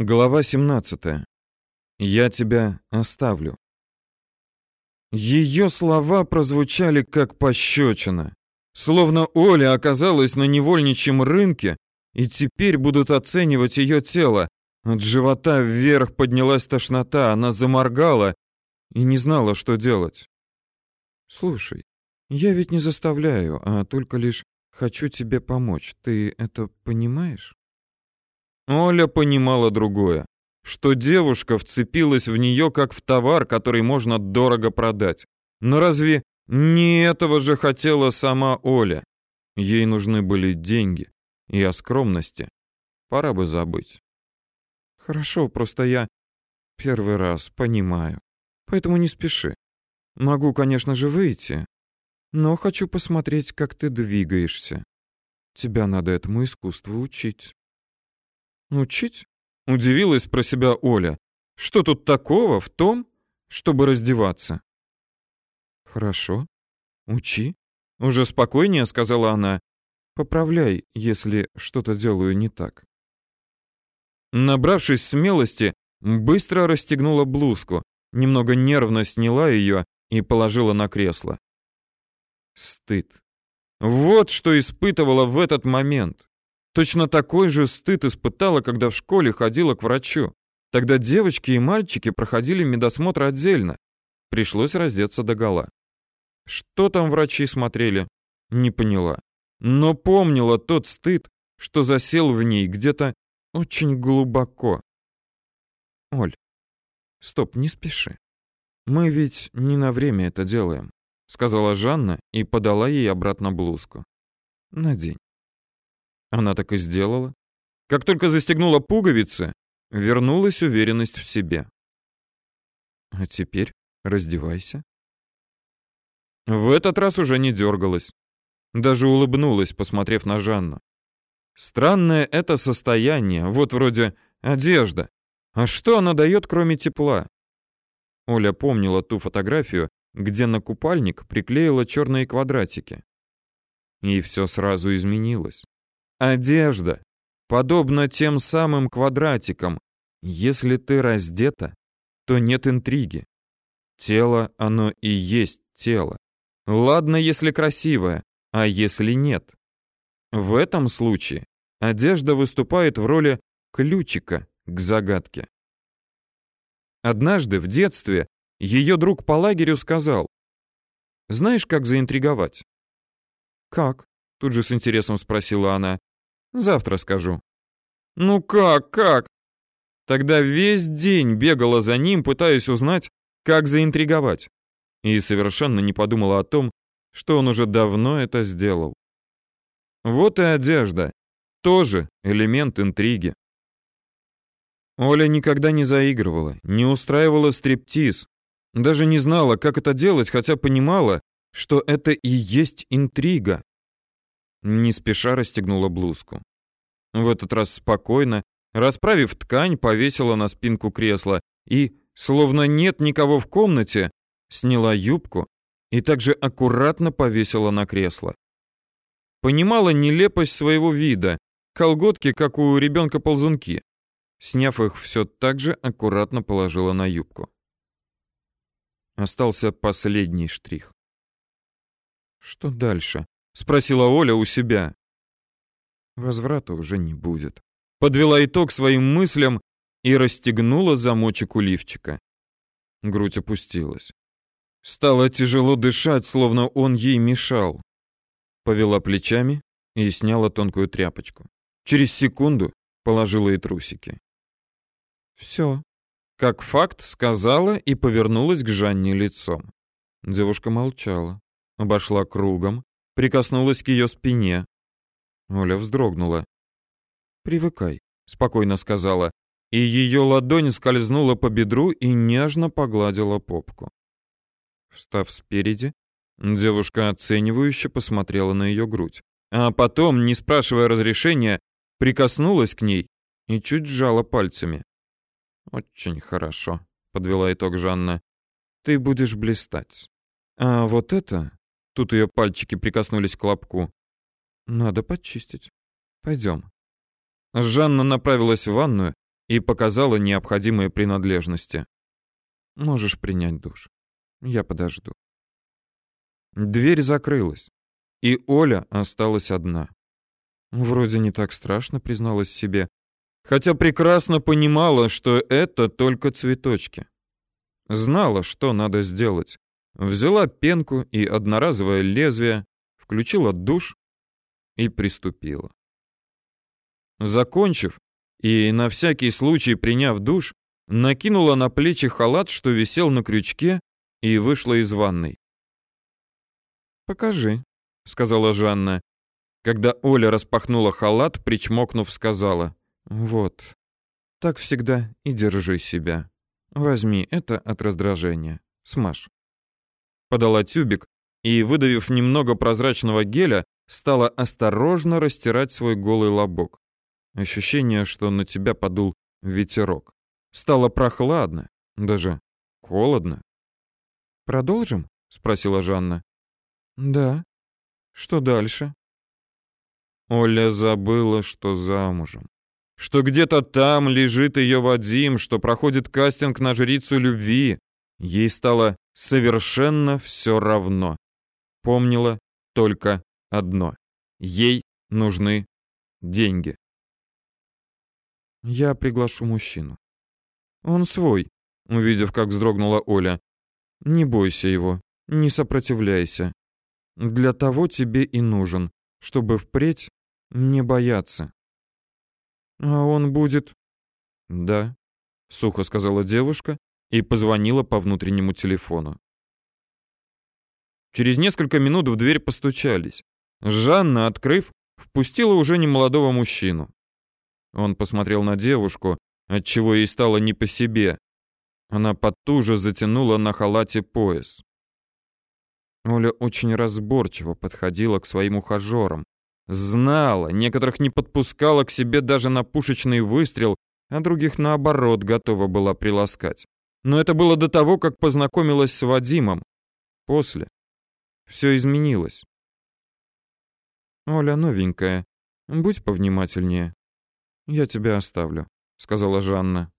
Глава 17. Я тебя оставлю. Ее слова прозвучали как пощечина. Словно Оля оказалась на невольничьем рынке, и теперь будут оценивать ее тело. От живота вверх поднялась тошнота, она заморгала и не знала, что делать. «Слушай, я ведь не заставляю, а только лишь хочу тебе помочь. Ты это понимаешь?» Оля понимала другое, что девушка вцепилась в нее как в товар, который можно дорого продать. Но разве не этого же хотела сама Оля? Ей нужны были деньги, и о скромности пора бы забыть. Хорошо, просто я первый раз понимаю, поэтому не спеши. Могу, конечно же, выйти, но хочу посмотреть, как ты двигаешься. Тебя надо этому искусству учить. «Учить?» — удивилась про себя Оля. «Что тут такого в том, чтобы раздеваться?» «Хорошо. Учи», — уже спокойнее сказала она. «Поправляй, если что-то делаю не так». Набравшись смелости, быстро расстегнула блузку, немного нервно сняла ее и положила на кресло. Стыд. Вот что испытывала в этот момент. Точно такой же стыд испытала, когда в школе ходила к врачу. Тогда девочки и мальчики проходили медосмотр отдельно. Пришлось раздеться догола. Что там врачи смотрели? Не поняла. Но помнила тот стыд, что засел в ней где-то очень глубоко. Оль, стоп, не спеши. Мы ведь не на время это делаем, сказала Жанна и подала ей обратно блузку. Надень. Она так и сделала. Как только застегнула пуговицы, вернулась уверенность в себе. А теперь раздевайся. В этот раз уже не дергалась. Даже улыбнулась, посмотрев на Жанну. Странное это состояние, вот вроде одежда. А что она дает, кроме тепла? Оля помнила ту фотографию, где на купальник приклеила черные квадратики. И все сразу изменилось. Одежда, подобно тем самым квадратикам. Если ты раздета, то нет интриги. Тело, оно и есть тело. Ладно, если красивое, а если нет. В этом случае одежда выступает в роли ключика к загадке. Однажды в детстве ее друг по лагерю сказал, «Знаешь, как заинтриговать?» «Как?» — тут же с интересом спросила она. Завтра скажу. Ну как, как? Тогда весь день бегала за ним, пытаясь узнать, как заинтриговать. И совершенно не подумала о том, что он уже давно это сделал. Вот и одежда. Тоже элемент интриги. Оля никогда не заигрывала, не устраивала стриптиз, даже не знала, как это делать, хотя понимала, что это и есть интрига. Не спеша расстегнула блузку. В этот раз спокойно, расправив ткань, повесила на спинку кресла и, словно нет никого в комнате, сняла юбку и также аккуратно повесила на кресло. Понимала нелепость своего вида, колготки, как у ребенка-ползунки. Сняв их, все так же аккуратно положила на юбку. Остался последний штрих. «Что дальше?» Спросила Оля у себя. Возврата уже не будет. Подвела итог своим мыслям и расстегнула замочек у лифчика. Грудь опустилась. Стало тяжело дышать, словно он ей мешал. Повела плечами и сняла тонкую тряпочку. Через секунду положила и трусики. Все, как факт сказала и повернулась к Жанне лицом. Девушка молчала, обошла кругом, прикоснулась к ее спине. Оля вздрогнула. «Привыкай», — спокойно сказала, и ее ладонь скользнула по бедру и нежно погладила попку. Встав спереди, девушка оценивающе посмотрела на ее грудь, а потом, не спрашивая разрешения, прикоснулась к ней и чуть сжала пальцами. «Очень хорошо», — подвела итог Жанна. «Ты будешь блистать. А вот это Тут ее пальчики прикоснулись к лобку. Надо почистить. Пойдем. Жанна направилась в ванную, и показала необходимые принадлежности. Можешь принять душ. Я подожду. Дверь закрылась, и Оля осталась одна. Вроде не так страшно, призналась себе, хотя прекрасно понимала, что это только цветочки. Знала, что надо сделать. Взяла пенку и одноразовое лезвие, включила душ и приступила. Закончив и на всякий случай приняв душ, накинула на плечи халат, что висел на крючке, и вышла из ванной. «Покажи», — сказала Жанна. Когда Оля распахнула халат, причмокнув, сказала. «Вот, так всегда и держи себя. Возьми это от раздражения. Смажь». Подала тюбик и, выдавив немного прозрачного геля, стала осторожно растирать свой голый лобок. Ощущение, что на тебя подул ветерок. Стало прохладно, даже холодно. «Продолжим?» — спросила Жанна. «Да. Что дальше?» Оля забыла, что замужем. Что где-то там лежит ее Вадим, что проходит кастинг на жрицу любви. Ей стало совершенно все равно. Помнила только одно. Ей нужны деньги. Я приглашу мужчину. Он свой, увидев, как вздрогнула Оля. Не бойся его, не сопротивляйся. Для того тебе и нужен, чтобы впредь не бояться. А он будет... Да, сухо сказала девушка и позвонила по внутреннему телефону. Через несколько минут в дверь постучались. Жанна, открыв, впустила уже немолодого мужчину. Он посмотрел на девушку, отчего ей стало не по себе. Она потуже затянула на халате пояс. Оля очень разборчиво подходила к своим ухажерам. Знала, некоторых не подпускала к себе даже на пушечный выстрел, а других, наоборот, готова была приласкать. Но это было до того, как познакомилась с Вадимом. После. Все изменилось. «Оля новенькая, будь повнимательнее. Я тебя оставлю», — сказала Жанна.